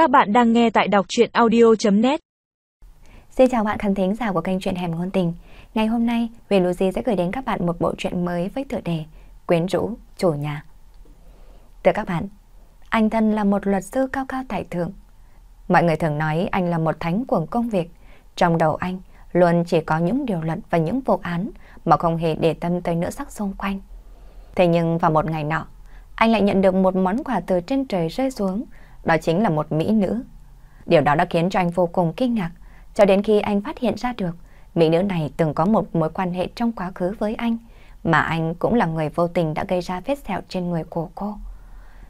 Các bạn đang nghe tại đọc truyện audio.net Xin chào bạn khán thính giả của kênh truyện Hẻm Ngôn Tình. Ngày hôm nay, Huyền Lucy sẽ gửi đến các bạn một bộ truyện mới với tựa đề Quyến rũ chủ nhà. Thưa các bạn, anh thân là một luật sư cao cao tại thượng. Mọi người thường nói anh là một thánh của công việc. Trong đầu anh luôn chỉ có những điều luật và những vụ án mà không hề để tâm tới nữ sắc xung quanh. Thế nhưng vào một ngày nọ, anh lại nhận được một món quà từ trên trời rơi xuống, đó chính là một mỹ nữ. Điều đó đã khiến cho anh vô cùng kinh ngạc, cho đến khi anh phát hiện ra được mỹ nữ này từng có một mối quan hệ trong quá khứ với anh, mà anh cũng là người vô tình đã gây ra vết sẹo trên người của cô.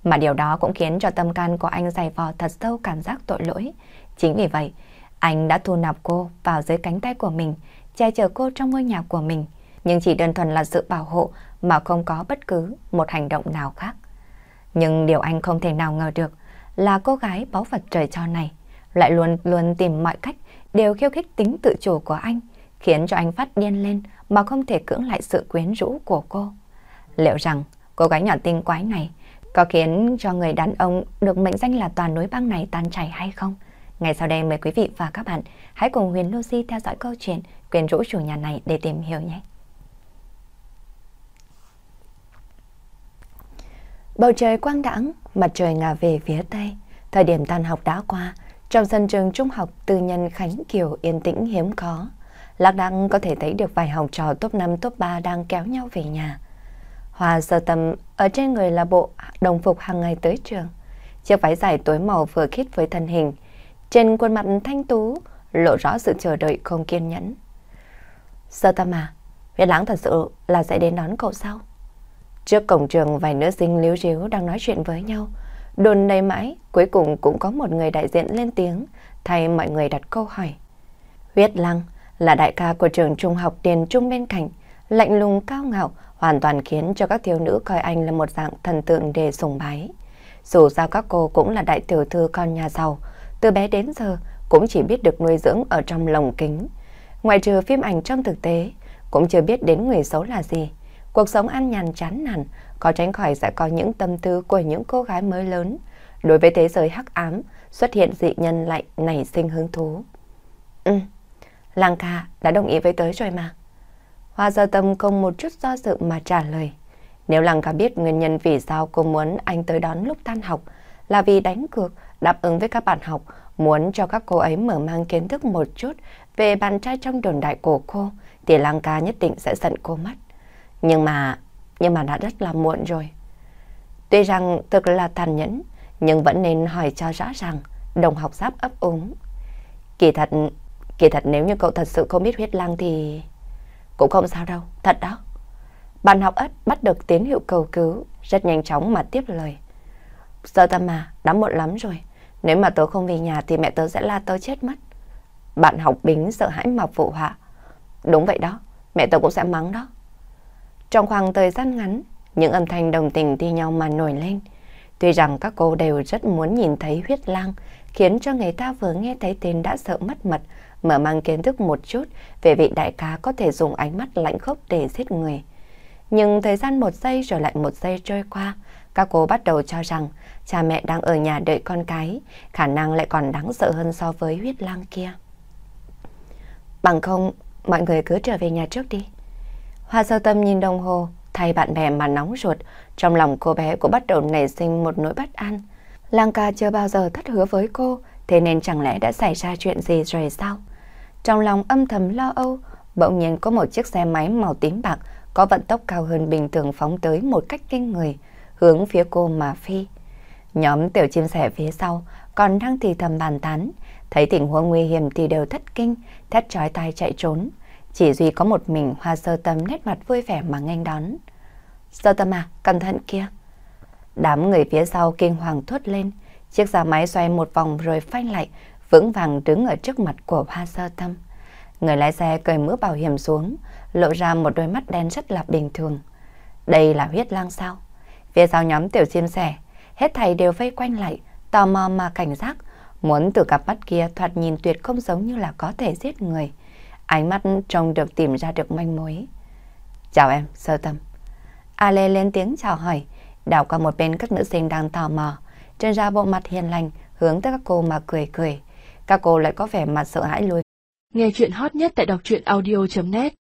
Mà điều đó cũng khiến cho tâm can của anh dày vò thật sâu cảm giác tội lỗi. Chính vì vậy, anh đã thu nạp cô vào dưới cánh tay của mình, che chở cô trong ngôi nhà của mình, nhưng chỉ đơn thuần là sự bảo hộ mà không có bất cứ một hành động nào khác. Nhưng điều anh không thể nào ngờ được là cô gái báu vật trời cho này lại luôn luôn tìm mọi cách đều khiêu khích tính tự chủ của anh, khiến cho anh phát điên lên mà không thể cưỡng lại sự quyến rũ của cô. Liệu rằng cô gái nhỏ tinh quái này có khiến cho người đàn ông được mệnh danh là toàn núi băng này tan chảy hay không? Ngày sau đây mời quý vị và các bạn hãy cùng Huyền Lucy theo dõi câu chuyện quyến rũ chủ nhà này để tìm hiểu nhé. Bầu trời quang đãng, mặt trời ngả về phía tây. Thời điểm tan học đã qua, trong sân trường trung học tư nhân Khánh Kiều yên tĩnh hiếm có. Lạc đăng có thể thấy được vài học trò top 5 top 3 đang kéo nhau về nhà. Hòa sơ tâm ở trên người là bộ đồng phục hàng ngày tới trường. Chiếc váy dài tối màu vừa khít với thân hình. Trên khuôn mặt thanh tú lộ rõ sự chờ đợi không kiên nhẫn. Sơ tâm à, huyết lãng thật sự là sẽ đến đón cậu sau. Trước cổng trường vài nữ sinh liếu ríu đang nói chuyện với nhau. Đồn đầy mãi, cuối cùng cũng có một người đại diện lên tiếng, thay mọi người đặt câu hỏi. Huyết Lăng là đại ca của trường trung học tiền trung bên cạnh, lạnh lùng cao ngạo, hoàn toàn khiến cho các thiếu nữ coi anh là một dạng thần tượng để sùng bái. Dù sao các cô cũng là đại tiểu thư con nhà giàu, từ bé đến giờ cũng chỉ biết được nuôi dưỡng ở trong lồng kính. Ngoài trừ phim ảnh trong thực tế, cũng chưa biết đến người xấu là gì. Cuộc sống ăn nhàn chán nản, có tránh khỏi sẽ có những tâm tư của những cô gái mới lớn. Đối với thế giới hắc ám, xuất hiện dị nhân lại nảy sinh hứng thú. Ừ, Lang ca đã đồng ý với tới rồi mà. Hoa giờ tâm không một chút do dự mà trả lời. Nếu lang ca biết nguyên nhân vì sao cô muốn anh tới đón lúc tan học là vì đánh cược, đáp ứng với các bạn học, muốn cho các cô ấy mở mang kiến thức một chút về bạn trai trong đồn đại của cô, thì lang ca nhất định sẽ giận cô mất. Nhưng mà, nhưng mà đã rất là muộn rồi. Tuy rằng thực là tàn nhẫn, nhưng vẫn nên hỏi cho rõ ràng, đồng học giáp ấp úng. Kỳ thật, kỳ thật nếu như cậu thật sự không biết huyết lang thì... Cũng không sao đâu, thật đó. Bạn học ất bắt được tín hiệu cầu cứu, rất nhanh chóng mà tiếp lời. Giờ tâm mà, đã muộn lắm rồi. Nếu mà tớ không về nhà thì mẹ tớ sẽ la tớ chết mất. Bạn học bính sợ hãi mà phụ họa. Đúng vậy đó, mẹ tớ cũng sẽ mắng đó. Trong khoảng thời gian ngắn, những âm thanh đồng tình thi nhau mà nổi lên. Tuy rằng các cô đều rất muốn nhìn thấy huyết lang, khiến cho người ta vừa nghe thấy tên đã sợ mất mật, mở mang kiến thức một chút về vị đại ca có thể dùng ánh mắt lạnh khốc để giết người. Nhưng thời gian một giây rồi lại một giây trôi qua, các cô bắt đầu cho rằng cha mẹ đang ở nhà đợi con cái, khả năng lại còn đáng sợ hơn so với huyết lang kia. Bằng không, mọi người cứ trở về nhà trước đi. Hoa sơ tâm nhìn đồng hồ, thay bạn bè mà nóng ruột, trong lòng cô bé cũng bắt đầu nảy sinh một nỗi bất an. Lang ca chưa bao giờ thất hứa với cô, thế nên chẳng lẽ đã xảy ra chuyện gì rồi sao? Trong lòng âm thầm lo âu, bỗng nhiên có một chiếc xe máy màu tím bạc có vận tốc cao hơn bình thường phóng tới một cách kinh người, hướng phía cô mà phi. Nhóm tiểu chim sẻ phía sau còn đang thì thầm bàn tán, thấy tình huống nguy hiểm thì đều thất kinh, thét trói tai chạy trốn. Chỉ duy có một mình hoa sơ tâm nét mặt vui vẻ mà nghênh đón. Sơ tâm à, cẩn thận kia. Đám người phía sau kinh hoàng thốt lên, chiếc xe máy xoay một vòng rồi phanh lại, vững vàng đứng ở trước mặt của hoa sơ tâm. Người lái xe cởi mũ bảo hiểm xuống, lộ ra một đôi mắt đen rất là bình thường. Đây là huyết lang sao? Phía sau nhóm tiểu chim sẻ, hết thầy đều vây quanh lại, tò mò mà cảnh giác, muốn từ cặp mắt kia thoạt nhìn tuyệt không giống như là có thể giết người. Ánh mắt trông được tìm ra được manh mối. Chào em, sơ tâm. A Lê lên tiếng chào hỏi, đảo qua một bên các nữ sinh đang tò mò, trên ra bộ mặt hiền lành, hướng tới các cô mà cười cười. Các cô lại có vẻ mặt sợ hãi lùi. Nghe chuyện hot nhất tại đọc truyện audio.net